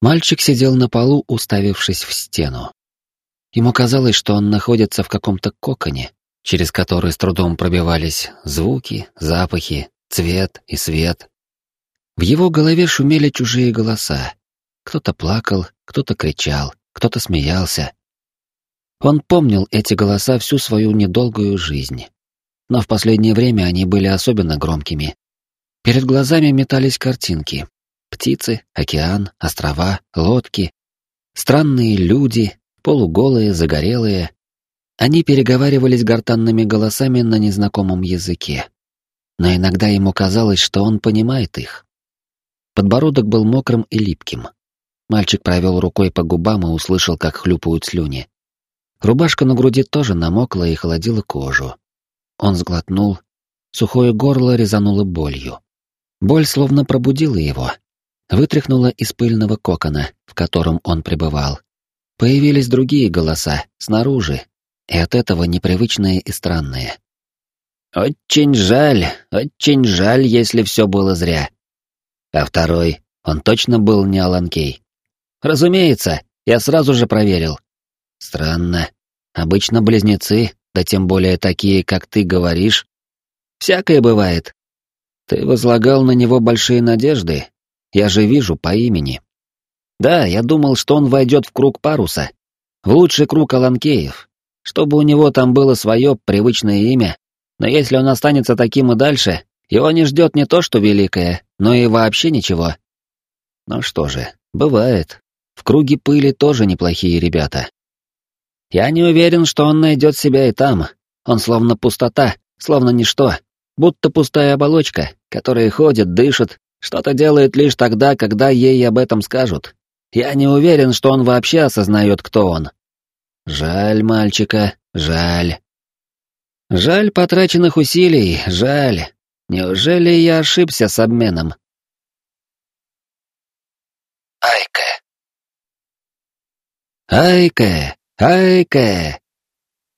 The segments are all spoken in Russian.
Мальчик сидел на полу, уставившись в стену. Ему казалось, что он находится в каком-то коконе, через который с трудом пробивались звуки, запахи, цвет и свет. В его голове шумели чужие голоса. Кто-то плакал, кто-то кричал, кто-то смеялся. Он помнил эти голоса всю свою недолгую жизнь. Но в последнее время они были особенно громкими. Перед глазами метались картинки, Птицы, океан, острова, лодки. Странные люди, полуголые, загорелые. Они переговаривались гортанными голосами на незнакомом языке. Но иногда ему казалось, что он понимает их. Подбородок был мокрым и липким. Мальчик провел рукой по губам и услышал, как хлюпают слюни. Рубашка на груди тоже намокла и холодила кожу. Он сглотнул, сухое горло резануло болью. Боль словно пробудила его, вытряхнула из пыльного кокона, в котором он пребывал. Появились другие голоса, снаружи, и от этого непривычные и странные. «Очень жаль, очень жаль, если все было зря». А второй, он точно был не Аланкей. «Разумеется, я сразу же проверил». «Странно. Обычно близнецы, да тем более такие, как ты говоришь. Всякое бывает. Ты возлагал на него большие надежды, я же вижу по имени. Да, я думал, что он войдет в круг паруса, в лучший круг Аланкеев, чтобы у него там было свое привычное имя, но если он останется таким и дальше, его не ждет не то что великое, но и вообще ничего. Ну что же, бывает. В круге пыли тоже неплохие ребята. Я не уверен, что он найдет себя и там. Он словно пустота, словно ничто, будто пустая оболочка, которая ходит, дышит, что-то делает лишь тогда, когда ей об этом скажут. Я не уверен, что он вообще осознает, кто он. Жаль мальчика, жаль. Жаль потраченных усилий, жаль. Неужели я ошибся с обменом? Айке. Айке, Айке.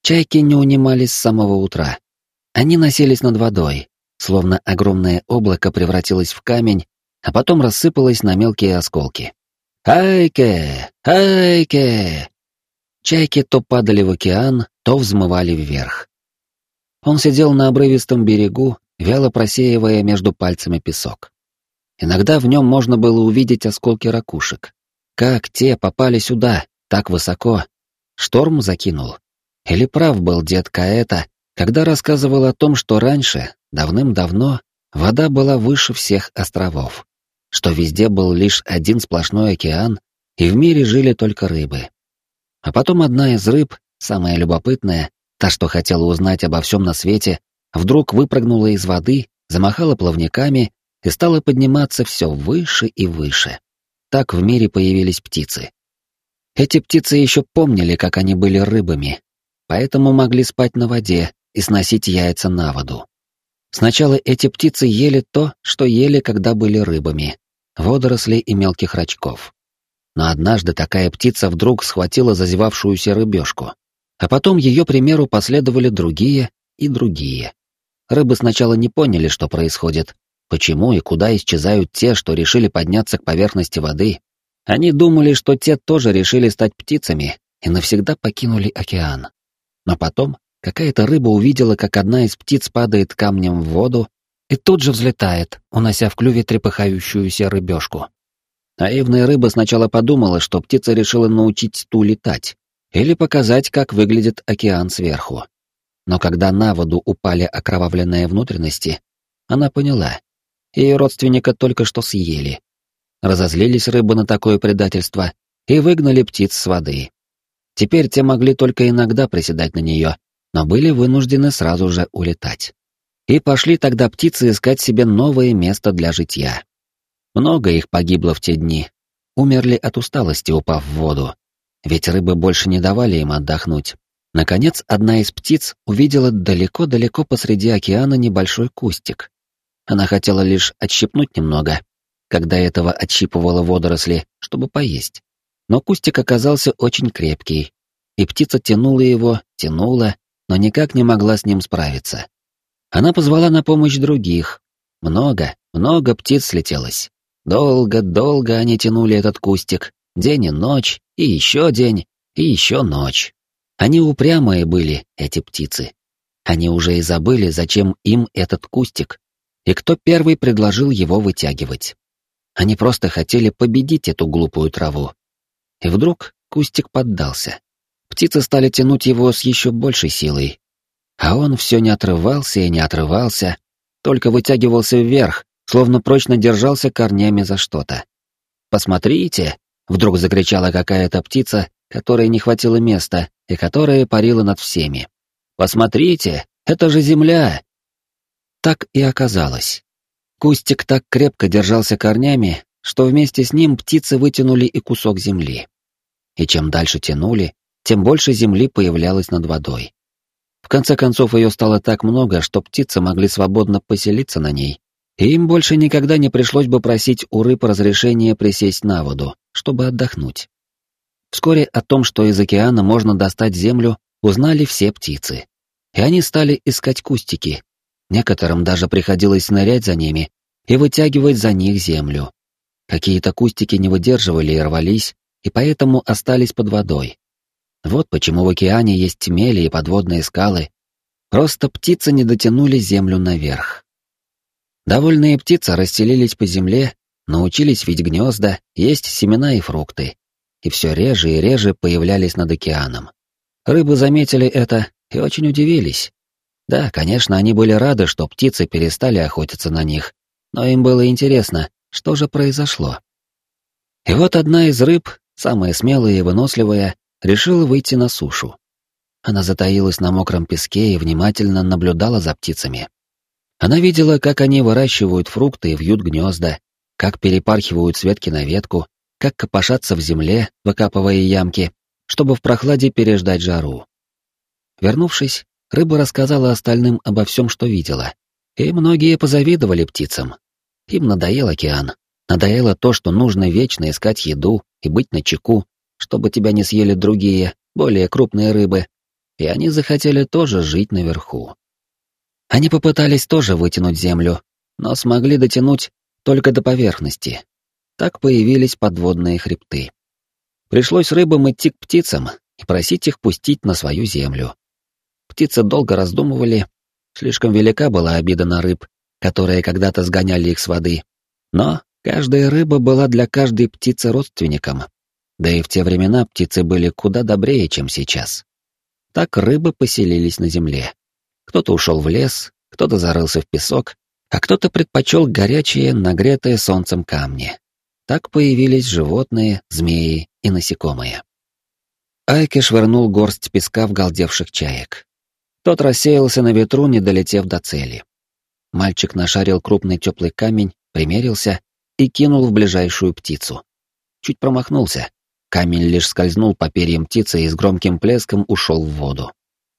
Чайки не унимались с самого утра. Они носились над водой, словно огромное облако превратилось в камень, а потом рассыпалось на мелкие осколки. «Айке! Айке!» Чайки то падали в океан, то взмывали вверх. Он сидел на обрывистом берегу, вяло просеивая между пальцами песок. Иногда в нем можно было увидеть осколки ракушек. Как те попали сюда, так высоко? Шторм закинул. Или прав был дед Каэта, когда рассказывал о том, что раньше Давным-давно вода была выше всех островов, что везде был лишь один сплошной океан, и в мире жили только рыбы. А потом одна из рыб, самая любопытная, та, что хотела узнать обо всем на свете, вдруг выпрыгнула из воды, замахала плавниками и стала подниматься все выше и выше. Так в мире появились птицы. Эти птицы еще помнили, как они были рыбами, поэтому могли спать на воде и сносить яйца на воду. Сначала эти птицы ели то, что ели, когда были рыбами, водоросли и мелких рачков. Но однажды такая птица вдруг схватила зазевавшуюся рыбешку, а потом ее примеру последовали другие и другие. Рыбы сначала не поняли, что происходит, почему и куда исчезают те, что решили подняться к поверхности воды. Они думали, что те тоже решили стать птицами и навсегда покинули океан. Но потом Какая-то рыба увидела, как одна из птиц падает камнем в воду и тут же взлетает, унося в клюве трепыхающуюся рыбешку. Наивная рыба сначала подумала, что птица решила научить ту летать или показать, как выглядит океан сверху. Но когда на воду упали окровавленные внутренности, она поняла. Ее родственника только что съели. Разозлились рыбы на такое предательство и выгнали птиц с воды. Теперь те могли только иногда приседать на нее, но были вынуждены сразу же улетать. И пошли тогда птицы искать себе новое место для житья. Много их погибло в те дни, умерли от усталости, упав в воду. Ведь рыбы больше не давали им отдохнуть. Наконец, одна из птиц увидела далеко-далеко посреди океана небольшой кустик. Она хотела лишь отщипнуть немного, когда этого отщипывала водоросли, чтобы поесть. Но кустик оказался очень крепкий, и птица тянула его, тянула, но никак не могла с ним справиться. Она позвала на помощь других. Много, много птиц слетелось. Долго-долго они тянули этот кустик, день и ночь, и еще день, и еще ночь. Они упрямые были, эти птицы. Они уже и забыли, зачем им этот кустик, и кто первый предложил его вытягивать. Они просто хотели победить эту глупую траву. И вдруг кустик поддался. Птицы стали тянуть его с еще большей силой. А он все не отрывался и не отрывался, только вытягивался вверх, словно прочно держался корнями за что-то. «Посмотрите!» — вдруг закричала какая-то птица, которой не хватило места и которая парила над всеми. «Посмотрите! Это же земля!» Так и оказалось. Кустик так крепко держался корнями, что вместе с ним птицы вытянули и кусок земли. И чем дальше тянули, тем больше земли появлялось над водой. В конце концов, ее стало так много, что птицы могли свободно поселиться на ней, и им больше никогда не пришлось бы просить у рыб разрешения присесть на воду, чтобы отдохнуть. Вскоре о том, что из океана можно достать землю, узнали все птицы. И они стали искать кустики. Некоторым даже приходилось нырять за ними и вытягивать за них землю. Какие-то кустики не выдерживали и рвались, и поэтому остались под водой. Вот почему в океане есть мели и подводные скалы. Просто птицы не дотянули землю наверх. Довольные птицы расселились по земле, научились видеть гнезда, есть семена и фрукты. И все реже и реже появлялись над океаном. Рыбы заметили это и очень удивились. Да, конечно, они были рады, что птицы перестали охотиться на них, но им было интересно, что же произошло. И вот одна из рыб, самая смелая и выносливая, решила выйти на сушу. Она затаилась на мокром песке и внимательно наблюдала за птицами. Она видела, как они выращивают фрукты и вьют гнезда, как перепархивают с ветки на ветку, как копошатся в земле, выкапывая ямки, чтобы в прохладе переждать жару. Вернувшись, рыба рассказала остальным обо всем, что видела, и многие позавидовали птицам. Им надоел океан, надоело то, что нужно вечно искать еду и быть начеку, чтобы тебя не съели другие, более крупные рыбы, и они захотели тоже жить наверху. Они попытались тоже вытянуть землю, но смогли дотянуть только до поверхности. Так появились подводные хребты. Пришлось рыбам идти к птицам и просить их пустить на свою землю. Птицы долго раздумывали, слишком велика была обида на рыб, которые когда-то сгоняли их с воды. Но каждая рыба была для каждой птицы родственником, да и в те времена птицы были куда добрее, чем сейчас. Так рыбы поселились на земле. Кто-то ушел в лес, кто-то зарылся в песок, а кто-то предпочел горячие, нагретые солнцем камни. Так появились животные, змеи и насекомые. Айки швырнул горсть песка в галдевших чаек. Тот рассеялся на ветру, не долетев до цели. Мальчик нашарил крупный теплый камень, примерился и кинул в ближайшую птицу. Чуть промахнулся, Камень лишь скользнул по перьям птицы и с громким плеском ушел в воду.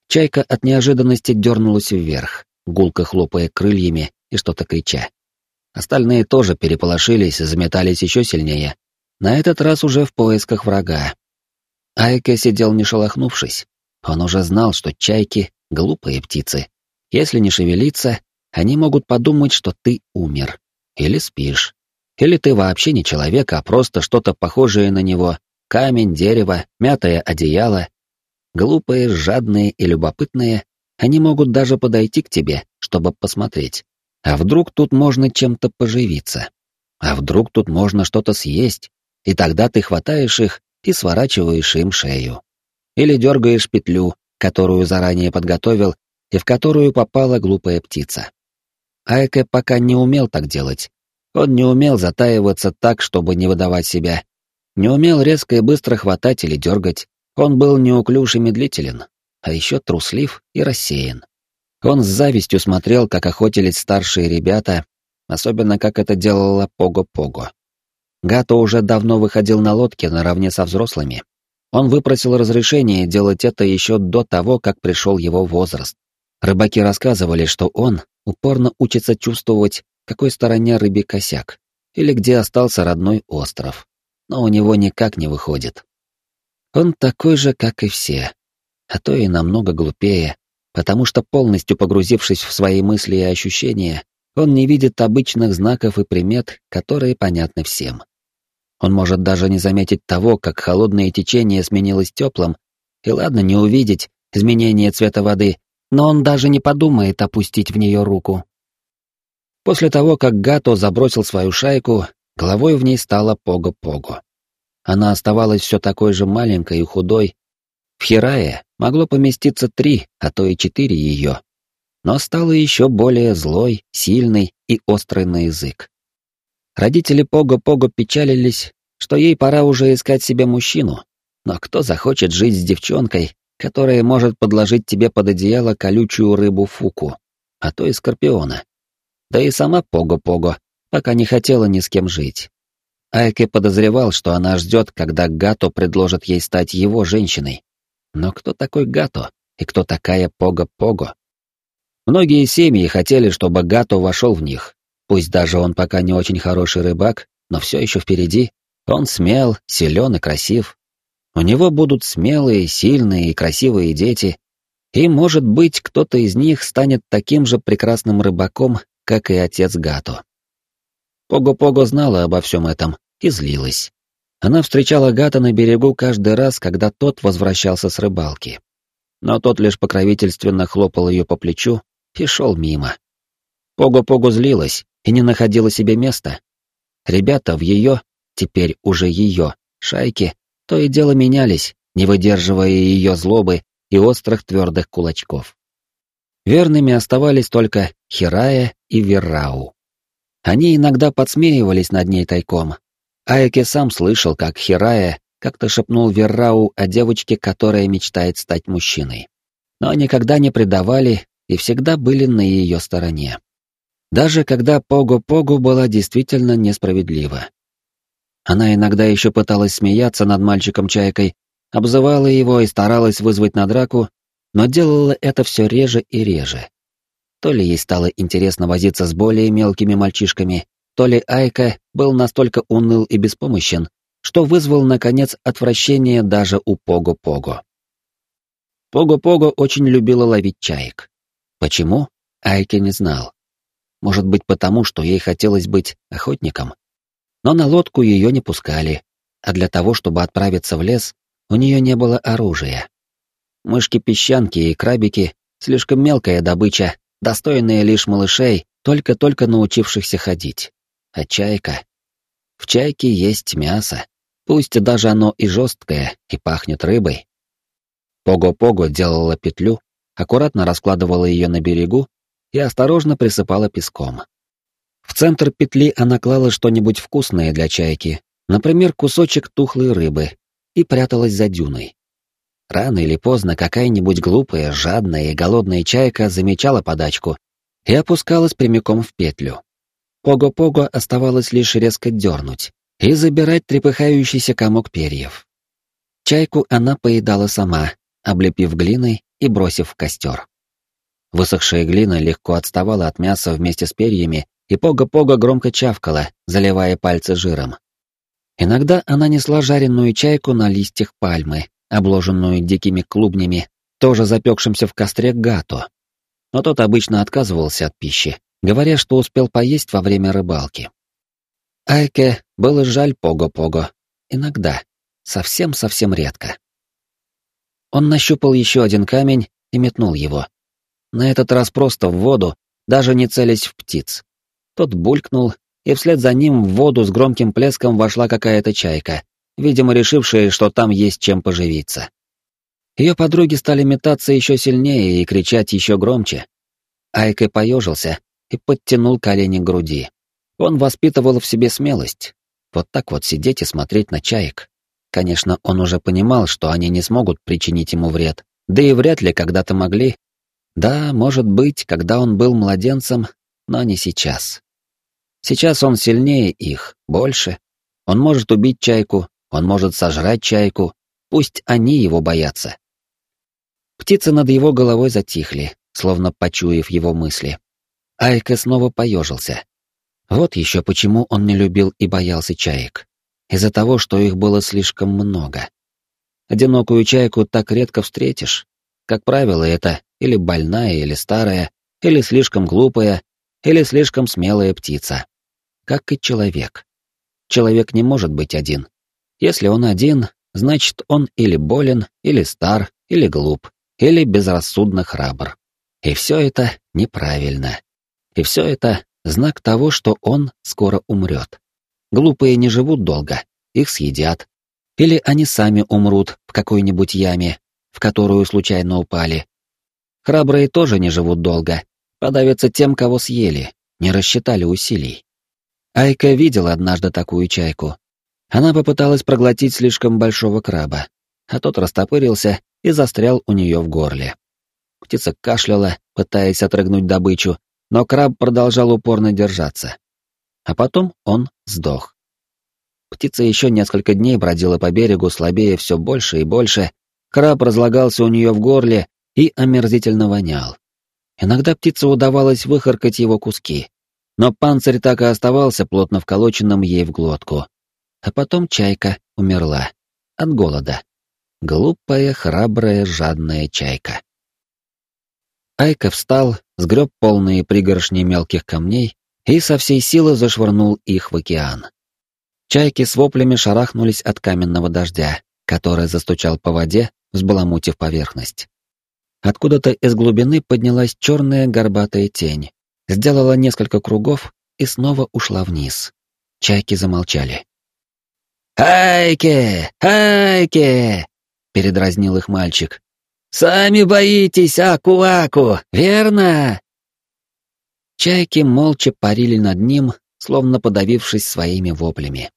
Чайка от неожиданности дернулась вверх, гулко хлопая крыльями и что-то крича. Остальные тоже переполошились заметались еще сильнее, на этот раз уже в поисках врага. Айке сидел не шелохнувшись. Он уже знал, что чайки — глупые птицы. Если не шевелиться, они могут подумать, что ты умер. Или спишь. Или ты вообще не человек, а просто что-то похожее на него, Камень, дерево, мятое одеяло. Глупые, жадные и любопытные, они могут даже подойти к тебе, чтобы посмотреть. А вдруг тут можно чем-то поживиться? А вдруг тут можно что-то съесть? И тогда ты хватаешь их и сворачиваешь им шею. Или дергаешь петлю, которую заранее подготовил и в которую попала глупая птица. Айке пока не умел так делать. Он не умел затаиваться так, чтобы не выдавать себя, не умел резко и быстро хватать или дергать. Он был неуклюж и медлителен, а еще труслив и рассеян. Он с завистью смотрел, как охотились старшие ребята, особенно как это делала Пого-Пого. Гато уже давно выходил на лодке наравне со взрослыми. Он выпросил разрешение делать это еще до того, как пришел его возраст. Рыбаки рассказывали, что он упорно учится чувствовать, какой стороне рыбий косяк, или где остался родной остров но у него никак не выходит. Он такой же, как и все, а то и намного глупее, потому что полностью погрузившись в свои мысли и ощущения, он не видит обычных знаков и примет, которые понятны всем. Он может даже не заметить того, как холодное течение сменилось теплым, и ладно не увидеть изменение цвета воды, но он даже не подумает опустить в нее руку. После того, как Гато забросил свою шайку, головой в ней стала Пого-Пого. Она оставалась все такой же маленькой и худой. В Хирае могло поместиться три, а то и четыре ее. Но стала еще более злой, сильной и острой на язык. Родители Пого-Пого печалились, что ей пора уже искать себе мужчину. Но кто захочет жить с девчонкой, которая может подложить тебе под одеяло колючую рыбу фуку, а то и скорпиона? Да и сама Пого-Пого пока не хотела ни с кем жить. Айке подозревал, что она ждет, когда Гато предложит ей стать его женщиной. Но кто такой Гато и кто такая Пого-Пого? Многие семьи хотели, чтобы Гато вошел в них. Пусть даже он пока не очень хороший рыбак, но все еще впереди. Он смел, силен и красив. У него будут смелые, сильные и красивые дети. И, может быть, кто-то из них станет таким же прекрасным рыбаком, как и отец Гато. Пого-Пого знала обо всем этом и злилась. Она встречала Гата на берегу каждый раз, когда тот возвращался с рыбалки. Но тот лишь покровительственно хлопал ее по плечу и шел мимо. Пого-Пого злилась и не находила себе места. Ребята в ее, теперь уже ее, шайке, то и дело менялись, не выдерживая ее злобы и острых твердых кулачков. Верными оставались только Хирая и Веррау. Они иногда подсмеивались над ней тайком. Айке сам слышал, как Хирая как-то шепнул Веррау о девочке, которая мечтает стать мужчиной. Но никогда не предавали и всегда были на ее стороне. Даже когда Пого-Пого была действительно несправедлива. Она иногда еще пыталась смеяться над мальчиком-чайкой, обзывала его и старалась вызвать на драку, но делала это все реже и реже. То ли ей стало интересно возиться с более мелкими мальчишками, то ли Айка был настолько уныл и беспомощен, что вызвал, наконец, отвращение даже у Пого-Пого. Пого-Пого очень любила ловить чаек. Почему? Айке не знал. Может быть, потому, что ей хотелось быть охотником. Но на лодку ее не пускали, а для того, чтобы отправиться в лес, у нее не было оружия. Мышки-песчанки и крабики — слишком мелкая добыча, достойная лишь малышей, только-только научившихся ходить. А чайка? В чайке есть мясо, пусть даже оно и жесткое, и пахнет рыбой. Пого-Пого делала петлю, аккуратно раскладывала ее на берегу и осторожно присыпала песком. В центр петли она клала что-нибудь вкусное для чайки, например, кусочек тухлой рыбы, и пряталась за дюной. Рано или поздно какая-нибудь глупая, жадная и голодная чайка замечала подачку и опускалась прямиком в петлю. Пого-Пого оставалось лишь резко дернуть и забирать трепыхающийся комок перьев. Чайку она поедала сама, облепив глиной и бросив в костер. Высохшая глина легко отставала от мяса вместе с перьями, и Пого-Пого громко чавкала, заливая пальцы жиром. Иногда она несла жареную чайку на листьях пальмы, обложенную дикими клубнями, тоже запекшимся в костре гато. Но тот обычно отказывался от пищи, говоря, что успел поесть во время рыбалки. Айке было жаль Пого-Пого. Иногда. Совсем-совсем редко. Он нащупал еще один камень и метнул его. На этот раз просто в воду, даже не целясь в птиц. Тот булькнул, и вслед за ним в воду с громким плеском вошла какая-то чайка, видимо, решившая, что там есть чем поживиться. Ее подруги стали метаться еще сильнее и кричать еще громче. Айка поежился и подтянул колени к груди. Он воспитывал в себе смелость. Вот так вот сидеть и смотреть на чаек. Конечно, он уже понимал, что они не смогут причинить ему вред, да и вряд ли когда-то могли. Да, может быть, когда он был младенцем, но не сейчас. Сейчас он сильнее их, больше. Он может убить чайку, он может сожрать чайку, пусть они его боятся. Птицы над его головой затихли, словно почуяв его мысли. Айка снова поежился. Вот еще почему он не любил и боялся чаек. Из-за того, что их было слишком много. Одинокую чайку так редко встретишь. Как правило, это или больная, или старая, или слишком глупая, или слишком смелая птица. Как и человек. Человек не может быть один. Если он один, значит он или болен, или стар, или глуп, или безрассудно храбр. И все это неправильно. И все это знак того, что он скоро умрет. Глупые не живут долго, их съедят. Или они сами умрут в какой-нибудь яме, в которую случайно упали. Храбрые тоже не живут долго, подавятся тем, кого съели, не рассчитали усилий. Айка видела однажды такую чайку. Она попыталась проглотить слишком большого краба, а тот растопырился и застрял у нее в горле. Птица кашляла, пытаясь отрыгнуть добычу, но краб продолжал упорно держаться. А потом он сдох. Птица еще несколько дней бродила по берегу, слабее все больше и больше. Краб разлагался у нее в горле и омерзительно вонял. Иногда птице удавалось выхаркать его куски, но панцирь так и оставался плотно вколоченным ей в глотку. А потом чайка умерла. От голода. Глупая, храбрая, жадная чайка. Айка встал, сгреб полные пригоршни мелких камней и со всей силы зашвырнул их в океан. Чайки с воплями шарахнулись от каменного дождя, который застучал по воде, взбаламутив поверхность. Откуда-то из глубины поднялась черная горбатая тень, сделала несколько кругов и снова ушла вниз. Чайки замолчали. «Айке! Айке!» — передразнил их мальчик. «Сами боитесь Аку-Аку, верно?» Чайки молча парили над ним, словно подавившись своими воплями.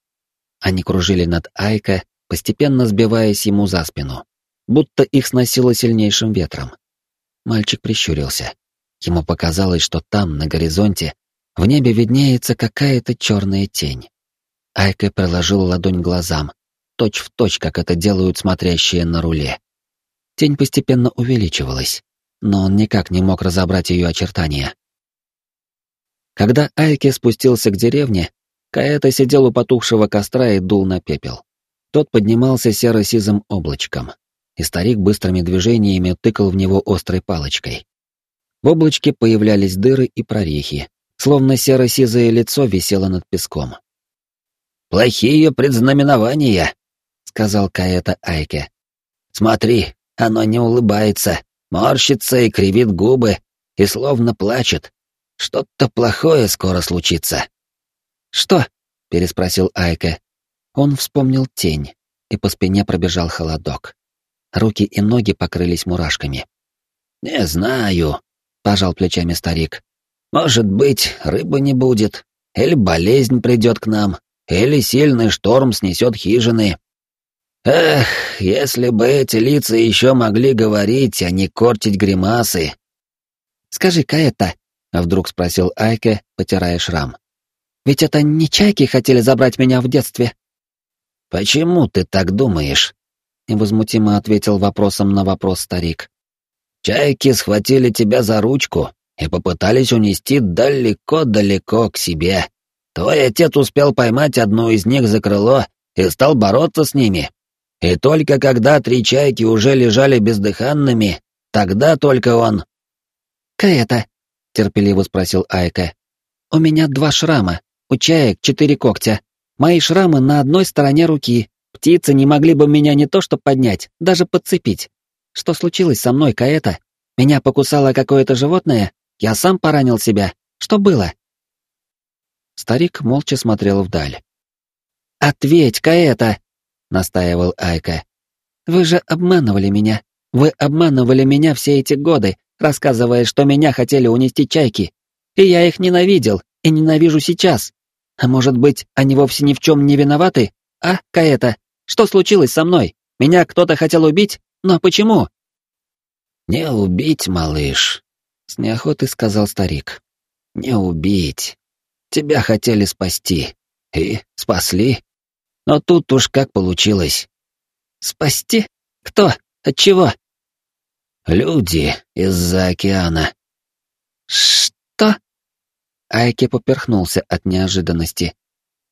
Они кружили над Айка, постепенно сбиваясь ему за спину, будто их сносило сильнейшим ветром. Мальчик прищурился. Ему показалось, что там, на горизонте, в небе виднеется какая-то черная тень. Айка приложил ладонь глазам, точь в точь, как это делают смотрящие на руле. Тень постепенно увеличивалась, но он никак не мог разобрать ее очертания. Когда Айки спустился к деревне, Каэта сидел у потухшего костра и дул на пепел. Тот поднимался серо-сизым облачком, и старик быстрыми движениями тыкал в него острой палочкой. В облачке появлялись дыры и прорехи, словно серо-сизое лицо висело над песком. «Плохие предзнаменования», — сказал Каэта Айке. «Смотри, оно не улыбается, морщится и кривит губы, и словно плачет. Что-то плохое скоро случится». «Что?» — переспросил Айка. Он вспомнил тень, и по спине пробежал холодок. Руки и ноги покрылись мурашками. «Не знаю», — пожал плечами старик. «Может быть, рыбы не будет, или болезнь придет к нам, или сильный шторм снесет хижины. Эх, если бы эти лица еще могли говорить, а не кортить гримасы». «Скажи-ка это», — вдруг спросил Айке, потирая шрам. Ведь это не чайки хотели забрать меня в детстве. Почему ты так думаешь? Невозмутимо ответил вопросом на вопрос старик. Чайки схватили тебя за ручку и попытались унести далеко-далеко к себе. Твой отец успел поймать одну из них за крыло и стал бороться с ними. И только когда три чайки уже лежали бездыханными, тогда только он... «Каэта?» — терпеливо спросил Айка. «У меня два шрама, у чаек четыре когтя. Мои шрамы на одной стороне руки. Птицы не могли бы меня не то что поднять, даже подцепить. Что случилось со мной, Каэта? Меня покусало какое-то животное? Я сам поранил себя. Что было?» Старик молча смотрел вдаль. «Ответь, Каэта!» — настаивал Айка. «Вы же обманывали меня. Вы обманывали меня все эти годы, рассказывая, что меня хотели унести чайки. И я их ненавидел, и ненавижу сейчас. А может быть, они вовсе ни в чем не виноваты? А, Каэта, что случилось со мной? Меня кто-то хотел убить? Но почему?» «Не убить, малыш», — с неохотой сказал старик. «Не убить. Тебя хотели спасти. И спасли. Но тут уж как получилось». «Спасти? Кто? От чего?» «Люди из-за океана». «Что?» Айки поперхнулся от неожиданности.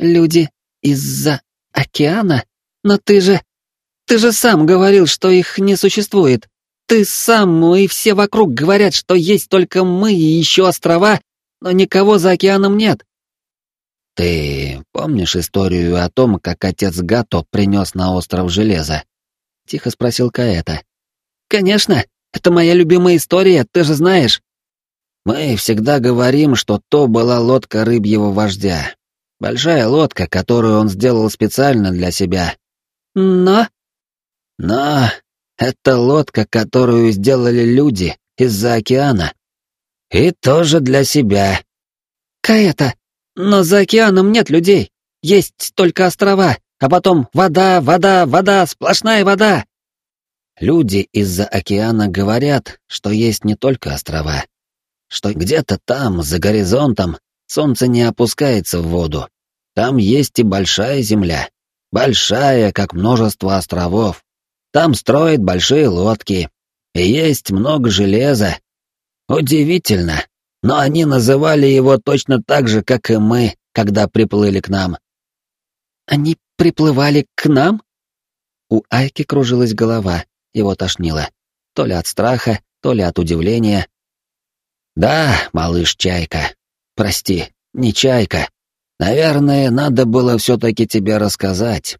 «Люди из-за океана? Но ты же... Ты же сам говорил, что их не существует. Ты сам, ну и все вокруг говорят, что есть только мы и еще острова. но никого за океаном нет. Ты помнишь историю о том, как отец Гато принес на остров железо? Тихо спросил Каэта. Конечно, это моя любимая история, ты же знаешь. Мы всегда говорим, что то была лодка рыбьего вождя. Большая лодка, которую он сделал специально для себя. Но... Но это лодка, которую сделали люди из-за океана. И тоже для себя. Каэта, но за океаном нет людей. Есть только острова, а потом вода, вода, вода, сплошная вода. Люди из-за океана говорят, что есть не только острова, что где-то там, за горизонтом, солнце не опускается в воду. Там есть и большая земля, большая, как множество островов. Там строят большие лодки, и есть много железа. Удивительно, но они называли его точно так же, как и мы, когда приплыли к нам. Они приплывали к нам? У Айки кружилась голова, его тошнило. То ли от страха, то ли от удивления. Да, малыш Чайка. Прости, не Чайка. Наверное, надо было все-таки тебе рассказать.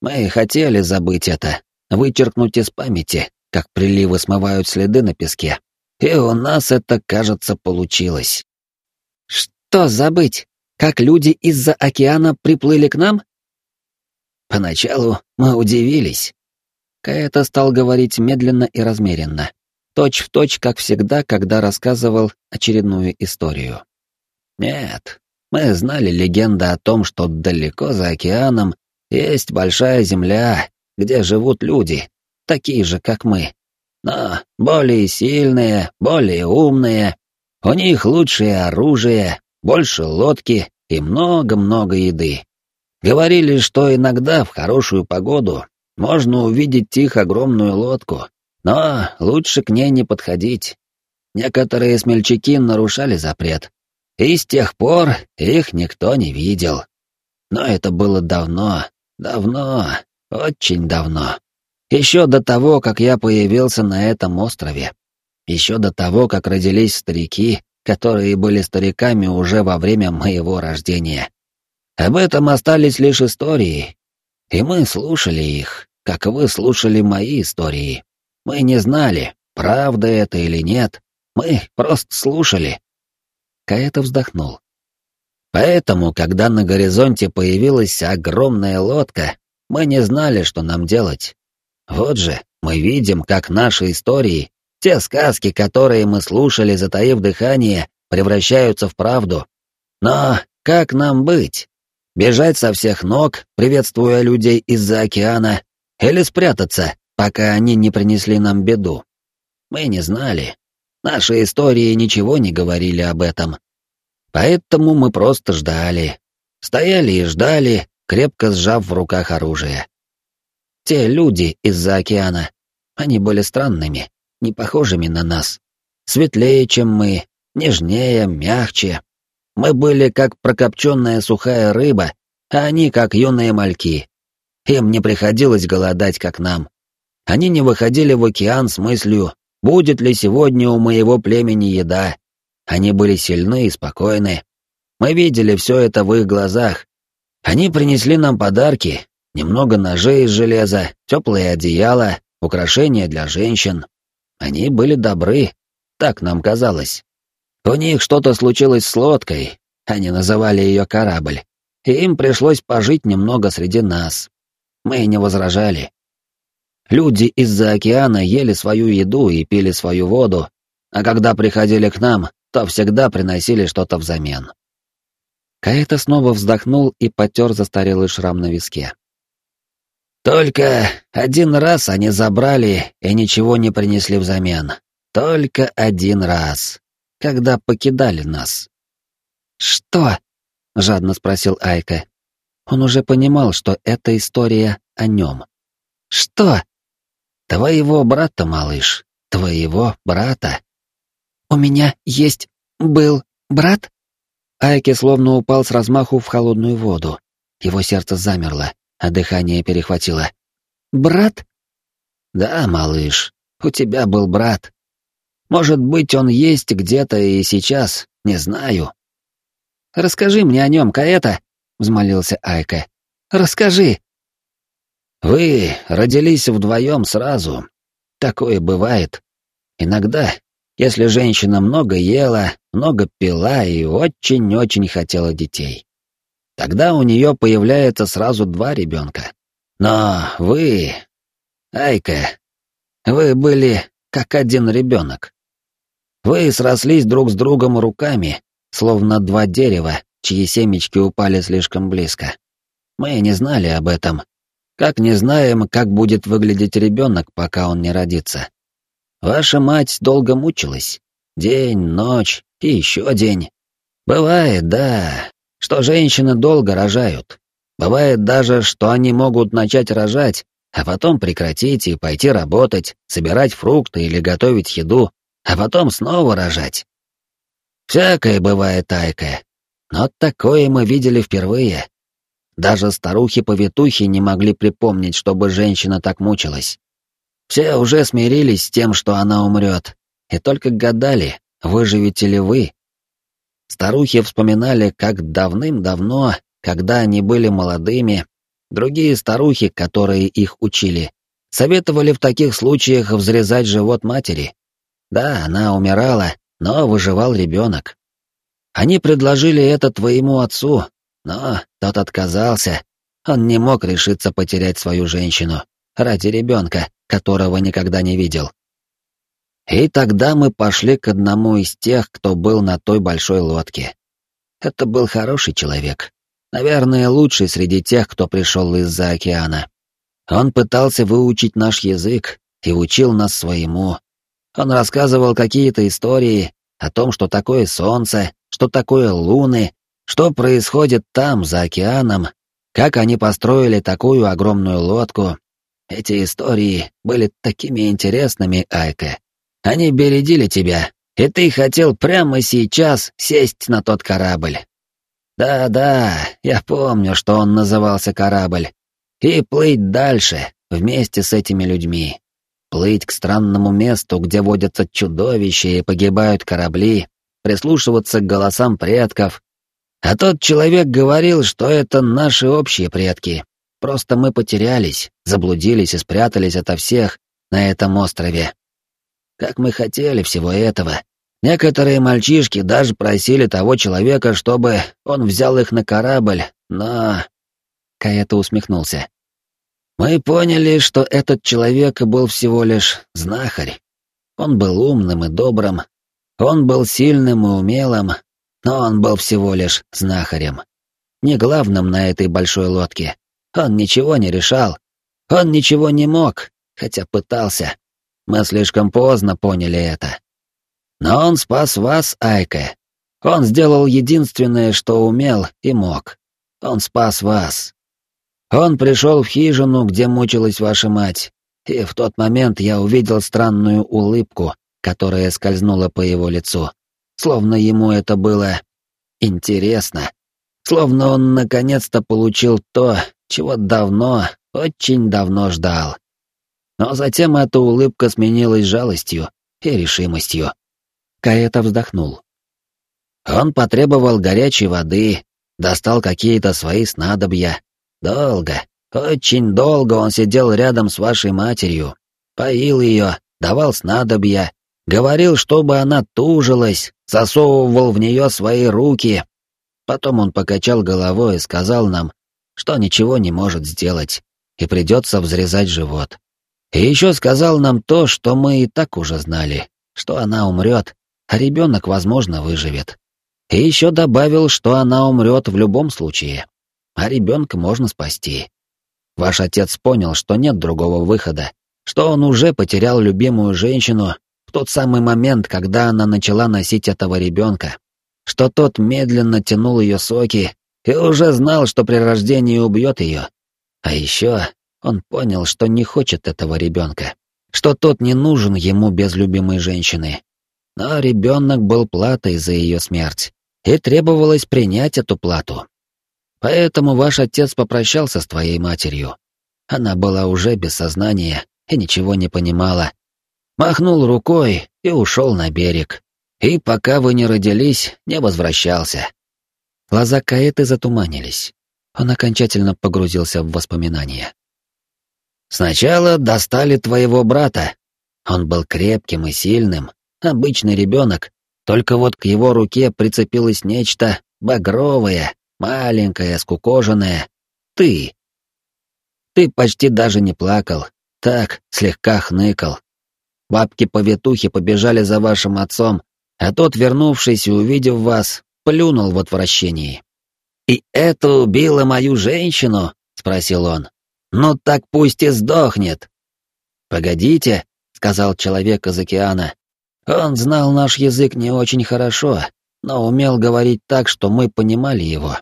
Мы хотели забыть это, вычеркнуть из памяти, как приливы смывают следы на песке. И у нас это, кажется, получилось. Что забыть? Как люди из-за океана приплыли к нам? Поначалу мы удивились. Каэта стал говорить медленно и размеренно, точь в точь, как всегда, когда рассказывал очередную историю. Нет, мы знали легенды о том, что далеко за океаном есть большая земля, где живут люди, такие же, как мы но более сильные, более умные. У них лучшее оружие, больше лодки и много-много еды. Говорили, что иногда в хорошую погоду можно увидеть их огромную лодку, но лучше к ней не подходить. Некоторые смельчаки нарушали запрет, и с тех пор их никто не видел. Но это было давно, давно, очень давно. Еще до того, как я появился на этом острове. Еще до того, как родились старики, которые были стариками уже во время моего рождения. Об этом остались лишь истории, и мы слушали их, как вы слушали мои истории. Мы не знали, правда это или нет, мы просто слушали. Каэта вздохнул. Поэтому, когда на горизонте появилась огромная лодка, мы не знали, что нам делать. Вот же, мы видим, как наши истории, те сказки, которые мы слушали, затаив дыхание, превращаются в правду. Но как нам быть? Бежать со всех ног, приветствуя людей из-за океана, или спрятаться, пока они не принесли нам беду? Мы не знали. Наши истории ничего не говорили об этом. Поэтому мы просто ждали. Стояли и ждали, крепко сжав в руках оружие. Те люди из-за океана, они были странными, не похожими на нас. Светлее, чем мы, нежнее, мягче. Мы были как прокопченная сухая рыба, а они как юные мальки. Им не приходилось голодать, как нам. Они не выходили в океан с мыслью, будет ли сегодня у моего племени еда. Они были сильны и спокойны. Мы видели все это в их глазах. Они принесли нам подарки, Немного ножей из железа, теплые одеяла, украшения для женщин. Они были добры, так нам казалось. У них что-то случилось с лодкой, они называли ее корабль, и им пришлось пожить немного среди нас. Мы не возражали. Люди из-за океана ели свою еду и пили свою воду, а когда приходили к нам, то всегда приносили что-то взамен. Каэта снова вздохнул и потер застарелый шрам на виске. Только один раз они забрали и ничего не принесли взамен. Только один раз, когда покидали нас. «Что?» — жадно спросил Айка. Он уже понимал, что это история о нем. «Что?» «Твоего брата, малыш, твоего брата». «У меня есть... был... брат?» Айки словно упал с размаху в холодную воду. Его сердце замерло а дыхание перехватило. «Брат?» «Да, малыш, у тебя был брат. Может быть, он есть где-то и сейчас, не знаю, Расскажи мне о нем, Каэта!» — взмолился Айка. «Расскажи!» «Вы родились вдвоем сразу. Такое бывает. Иногда, если женщина много ела, много пила и очень-очень хотела детей. Тогда у нее появляется сразу два ребенка. Но вы, Айка, вы были как один ребенок. Вы срослись друг с другом руками, словно два дерева, чьи семечки упали слишком близко. Мы не знали об этом. Как не знаем, как будет выглядеть ребенок, пока он не родится. Ваша мать долго мучилась. День, ночь и еще день. Бывает, да, что женщины долго рожают. Бывает даже, что они могут начать рожать, а потом прекратить и пойти работать, собирать фрукты или готовить еду, а потом снова рожать. Всякое бывает, Тайка. Но такое мы видели впервые. Даже старухи-повитухи не могли припомнить, чтобы женщина так мучилась. Все уже смирились с тем, что она умрет, и только гадали, выживете ли вы. Старухи вспоминали, как давным-давно, когда они были молодыми, другие старухи, которые их учили, советовали в таких случаях взрезать живот матери. Да, она умирала, но выживал ребенок. Они предложили это твоему отцу, но тот отказался. Он не мог решиться потерять свою женщину ради ребенка, которого никогда не видел. И тогда мы пошли к одному из тех, кто был на той большой лодке. Это был хороший человек. Наверное, лучший среди тех, кто пришел из-за океана. Он пытался выучить наш язык и учил нас своему. Он рассказывал какие-то истории о том, что такое солнце, что такое луны, что происходит там, за океаном, как они построили такую огромную лодку. Эти истории были такими интересными, Айка. Они бередили тебя, и ты хотел прямо сейчас сесть на тот корабль. Да-да, я помню, что он назывался корабль. И плыть дальше, вместе с этими людьми. Плыть к странному месту, где водятся чудовища и погибают корабли, прислушиваться к голосам предков. А тот человек говорил, что это наши общие предки. Просто мы потерялись, заблудились и спрятались ото всех на этом острове. Как мы хотели всего этого. Некоторые мальчишки даже просили того человека, чтобы он взял их на корабль, но... Каэта усмехнулся. Мы поняли, что этот человек был всего лишь знахарь. Он был умным и добрым, он был сильным и умелым, но он был всего лишь знахарем. Не главным на этой большой лодке. Он ничего не решал. Он ничего не мог, хотя пытался. Мы слишком поздно поняли это. Но он спас вас, Айка. Он сделал единственное, что умел и мог. Он спас вас. Он пришел в хижину, где мучилась ваша мать, и в тот момент я увидел странную улыбку, которая скользнула по его лицу, словно ему это было интересно, словно он наконец-то получил то, чего давно, очень давно ждал. Но затем эта улыбка сменилась жалостью и решимостью. Каэта вздохнул. Он потребовал горячей воды, достал какие-то свои снадобья. Долго, очень долго он сидел рядом с вашей матерью, поил ее, давал снадобья, Говорил, чтобы она тужилась, засовывал в нее свои руки. Потом он покачал головой и сказал нам, что ничего не может сделать, и придется взрезать живот. И еще сказал нам то, что мы и так уже знали, что она умрет, а ребенок, возможно, выживет. И еще добавил, что она умрет в любом случае, а ребенка можно спасти. Ваш отец понял, что нет другого выхода, что он уже потерял любимую женщину в тот самый момент, когда она начала носить этого ребенка, что тот медленно тянул ее соки и уже знал, что при рождении убьет ее. А еще он понял, что не хочет этого ребенка, что тот не нужен ему без любимой женщины. Но ребенок был платой за ее смерть, и требовалось принять эту плату. Поэтому ваш отец попрощался с твоей матерью. Она была уже без сознания и ничего не понимала, махнул рукой и ушел на берег. И пока вы не родились, не возвращался. Глаза Каэты затуманились. Он окончательно погрузился в воспоминания. «Сначала достали твоего брата. Он был крепким и сильным, обычный ребенок, только вот к его руке прицепилось нечто багровое, маленькое, скукоженное. Ты. Ты почти даже не плакал, так, слегка хныкал. Бабки-повитухи побежали за вашим отцом, а тот, вернувшись и увидев вас, плюнул в отвращении. «И это убило мою женщину?» — спросил он. «Ну так пусть и сдохнет». «Погодите», — сказал человек из океана. Он знал наш язык не очень хорошо, но умел говорить так, что мы понимали его.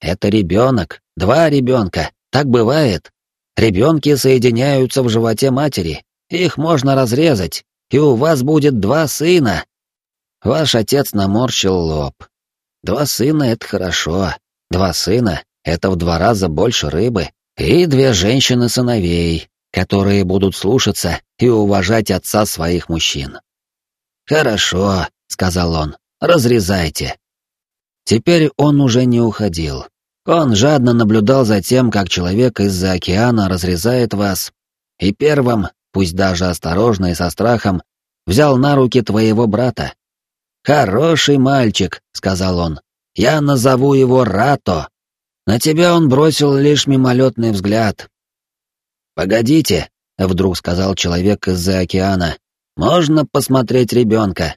«Это ребенок, два ребенка, так бывает. Ребенки соединяются в животе матери, их можно разрезать, и у вас будет два сына». Ваш отец наморщил лоб. Два сына — это хорошо. Два сына — это в два раза больше рыбы. И две женщины-сыновей, которые будут слушаться и уважать отца своих мужчин. «Хорошо», — сказал он, — «разрезайте». Теперь он уже не уходил. Он жадно наблюдал за тем, как человек из-за океана разрезает вас, и первым, пусть даже осторожно и со страхом, взял на руки твоего брата, «Хороший мальчик», — сказал он. «Я назову его Рато». На тебя он бросил лишь мимолетный взгляд. «Погодите», — вдруг сказал человек из-за океана. «Можно посмотреть ребенка?»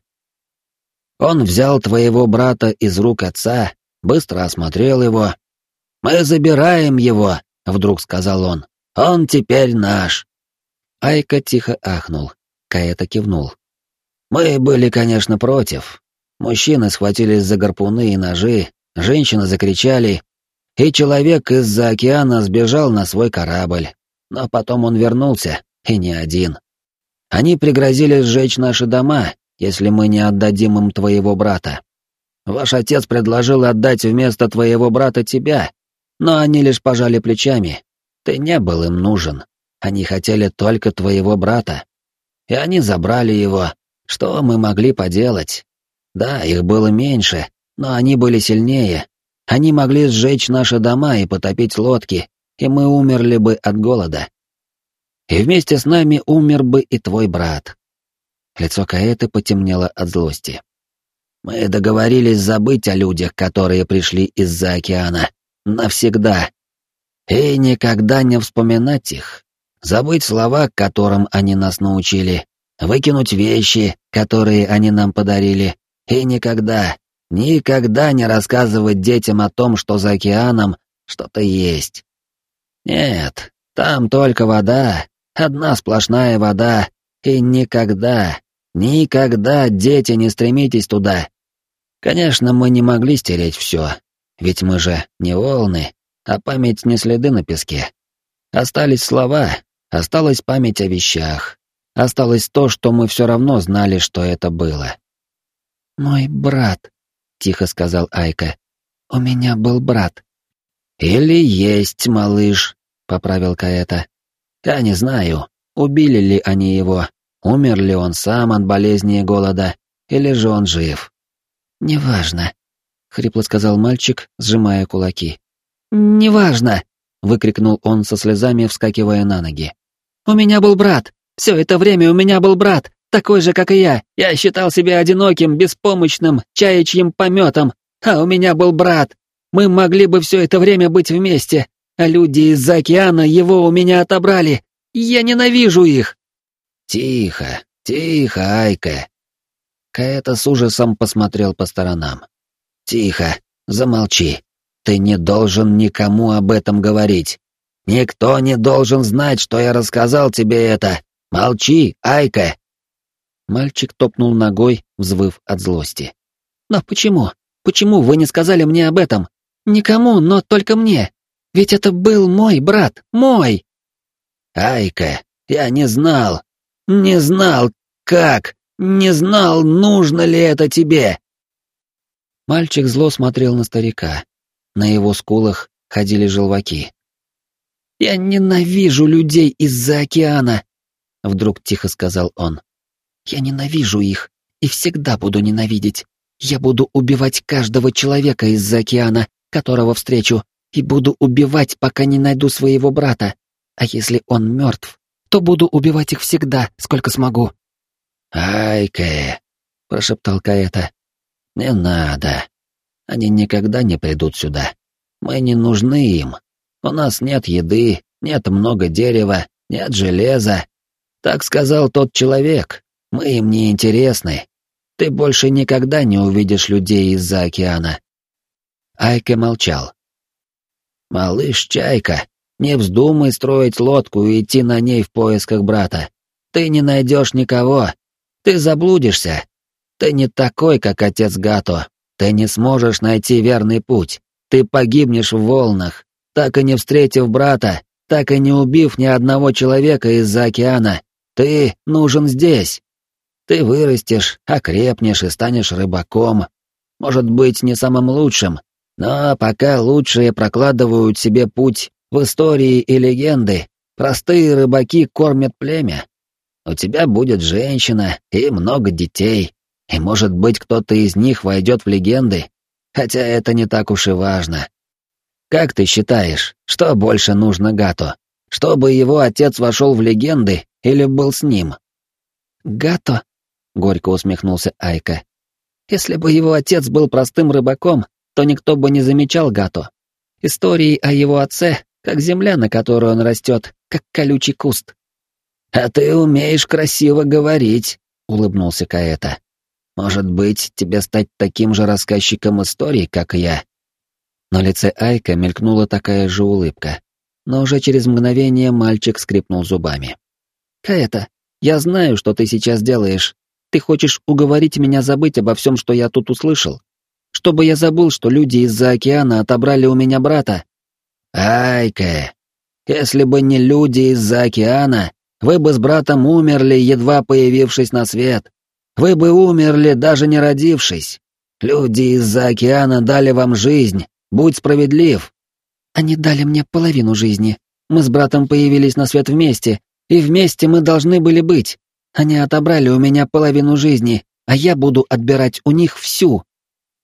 Он взял твоего брата из рук отца, быстро осмотрел его. «Мы забираем его», — вдруг сказал он. «Он теперь наш». Айка тихо ахнул. Каэта кивнул. Мы были, конечно, против. Мужчины схватились за гарпуны и ножи, женщины закричали, и человек из-за океана сбежал на свой корабль. Но потом он вернулся, и не один. Они пригрозили сжечь наши дома, если мы не отдадим им твоего брата. Ваш отец предложил отдать вместо твоего брата тебя, но они лишь пожали плечами. Ты не был им нужен. Они хотели только твоего брата. И они забрали его, что мы могли поделать? Да, их было меньше, но они были сильнее. Они могли сжечь наши дома и потопить лодки, и мы умерли бы от голода. И вместе с нами умер бы и твой брат. Лицо Каэты потемнело от злости. Мы договорились забыть о людях, которые пришли из-за океана. Навсегда. И никогда не вспоминать их. Забыть слова, которым они нас научили, выкинуть вещи, которые они нам подарили, и никогда, никогда не рассказывать детям о том, что за океаном что-то есть. Нет, там только вода, одна сплошная вода, и никогда, никогда, дети, не стремитесь туда. Конечно, мы не могли стереть все, ведь мы же не волны, а память не следы на песке. Остались слова, осталась память о вещах, Осталось то, что мы все равно знали, что это было. «Мой брат», — тихо сказал Айка. «У меня был брат». «Или есть, малыш», — поправил Каэта. «Я не знаю, убили ли они его, умер ли он сам от болезни и голода, или же он жив». «Неважно», — хрипло сказал мальчик, сжимая кулаки. «Неважно», — выкрикнул он со слезами, вскакивая на ноги. «У меня был брат. Все это время у меня был брат, такой же, как и я. Я считал себя одиноким, беспомощным, чаячьим пометом. А у меня был брат. Мы могли бы все это время быть вместе. А люди из-за океана его у меня отобрали. Я ненавижу их. Тихо, тихо, Айка. Каэта с ужасом посмотрел по сторонам. Тихо, замолчи. Ты не должен никому об этом говорить. Никто не должен знать, что я рассказал тебе это. «Молчи, Айка!» Мальчик топнул ногой, взвыв от злости. «Но почему? Почему вы не сказали мне об этом? Никому, но только мне. Ведь это был мой брат, мой!» «Айка, я не знал, не знал, как, не знал, нужно ли это тебе!» Мальчик зло смотрел на старика. На его скулах ходили желваки. «Я ненавижу людей из-за океана!» Вдруг тихо сказал он. «Я ненавижу их и всегда буду ненавидеть. Я буду убивать каждого человека из-за океана, которого встречу, и буду убивать, пока не найду своего брата. А если он мертв, то буду убивать их всегда, сколько смогу». «Ай-ка», — прошептал Каэта, — «не надо. Они никогда не придут сюда. Мы не нужны им. У нас нет еды, нет много дерева, нет железа. Так сказал тот человек. Мы им не интересны. Ты больше никогда не увидишь людей из-за океана. Айке молчал. Малыш Чайка, не вздумай строить лодку и идти на ней в поисках брата. Ты не найдешь никого. Ты заблудишься. Ты не такой, как отец Гато. Ты не сможешь найти верный путь. Ты погибнешь в волнах, так и не встретив брата, так и не убив ни одного человека из-за океана. Ты нужен здесь. Ты вырастешь, окрепнешь и станешь рыбаком. Может быть, не самым лучшим, но пока лучшие прокладывают себе путь в истории и легенды, простые рыбаки кормят племя. У тебя будет женщина и много детей, и, может быть, кто-то из них войдет в легенды, хотя это не так уж и важно. Как ты считаешь, что больше нужно Гато? Чтобы его отец вошел в легенды или был с ним? Гато, горько усмехнулся Айка. Если бы его отец был простым рыбаком, то никто бы не замечал Гато. Истории о его отце, как земля, на которой он растет, как колючий куст. «А ты умеешь красиво говорить», — улыбнулся Каэта. «Может быть, тебе стать таким же рассказчиком историй, как я?» На лице Айка мелькнула такая же улыбка, но уже через мгновение мальчик скрипнул зубами. «Каэта, я знаю, что ты сейчас делаешь. Ты хочешь уговорить меня забыть обо всем, что я тут услышал? Чтобы я забыл, что люди из-за океана отобрали у меня брата?» «Айка, если бы не люди из-за океана, вы бы с братом умерли, едва появившись на свет. Вы бы умерли, даже не родившись. Люди из-за океана дали вам жизнь, Будь справедлив. Они дали мне половину жизни. Мы с братом появились на свет вместе, и вместе мы должны были быть. Они отобрали у меня половину жизни, а я буду отбирать у них всю.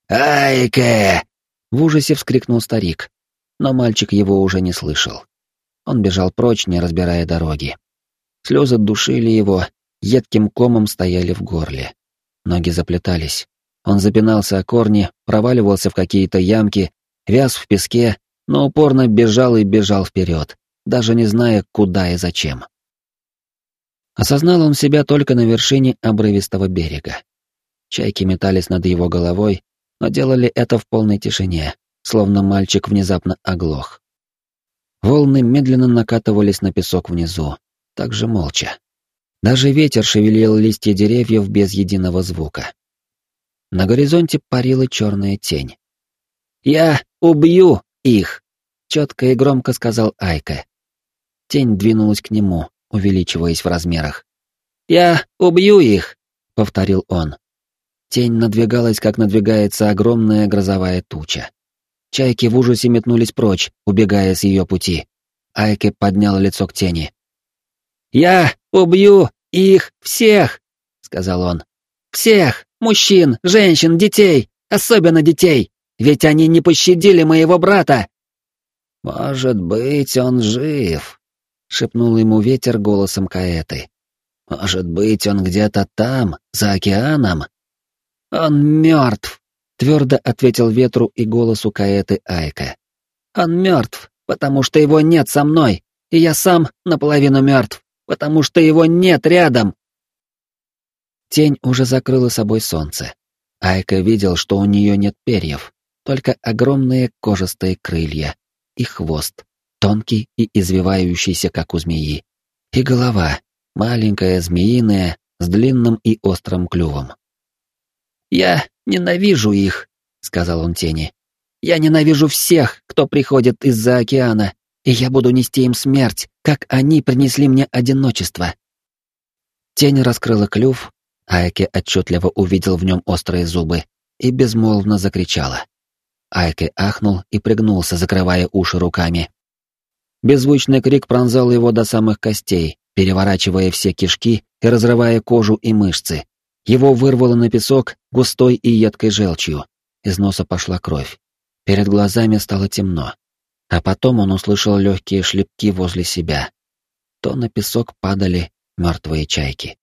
Айке! В ужасе вскрикнул старик, но мальчик его уже не слышал. Он бежал прочь, не разбирая дороги. Слезы душили его, едким комом стояли в горле. Ноги заплетались. Он запинался о корни, проваливался в какие-то ямки, вяз в песке, но упорно бежал и бежал вперед, даже не зная, куда и зачем. Осознал он себя только на вершине обрывистого берега. Чайки метались над его головой, но делали это в полной тишине, словно мальчик внезапно оглох. Волны медленно накатывались на песок внизу, так же молча. Даже ветер шевелил листья деревьев без единого звука. На горизонте парила черная тень. «Я убью их!» — четко и громко сказал Айка. Тень двинулась к нему, увеличиваясь в размерах. «Я убью их!» — повторил он. Тень надвигалась, как надвигается огромная грозовая туча. Чайки в ужасе метнулись прочь, убегая с ее пути. Айке поднял лицо к тени. «Я убью их всех!» — сказал он. «Всех! Мужчин, женщин, детей! Особенно детей! Ведь они не пощадили моего брата!» «Может быть, он жив», — шепнул ему ветер голосом Каэты. «Может быть, он где-то там, за океаном?» «Он мертв», — твердо ответил ветру и голосу Каэты Айка. «Он мертв, потому что его нет со мной, и я сам наполовину мертв, потому что его нет рядом». Тень уже закрыла собой солнце. Айка видел, что у нее нет перьев, только огромные кожистые крылья и хвост, тонкий и извивающийся, как у змеи, и голова, маленькая змеиная, с длинным и острым клювом. «Я ненавижу их», — сказал он тени. «Я ненавижу всех, кто приходит из-за океана, и я буду нести им смерть, как они принесли мне одиночество». Тень раскрыла клюв, Айке отчетливо увидел в нем острые зубы и безмолвно закричала. Айке ахнул и пригнулся, закрывая уши руками. Беззвучный крик пронзал его до самых костей, переворачивая все кишки и разрывая кожу и мышцы. Его вырвало на песок густой и едкой желчью. Из носа пошла кровь. Перед глазами стало темно. А потом он услышал легкие шлепки возле себя. То на песок падали мертвые чайки.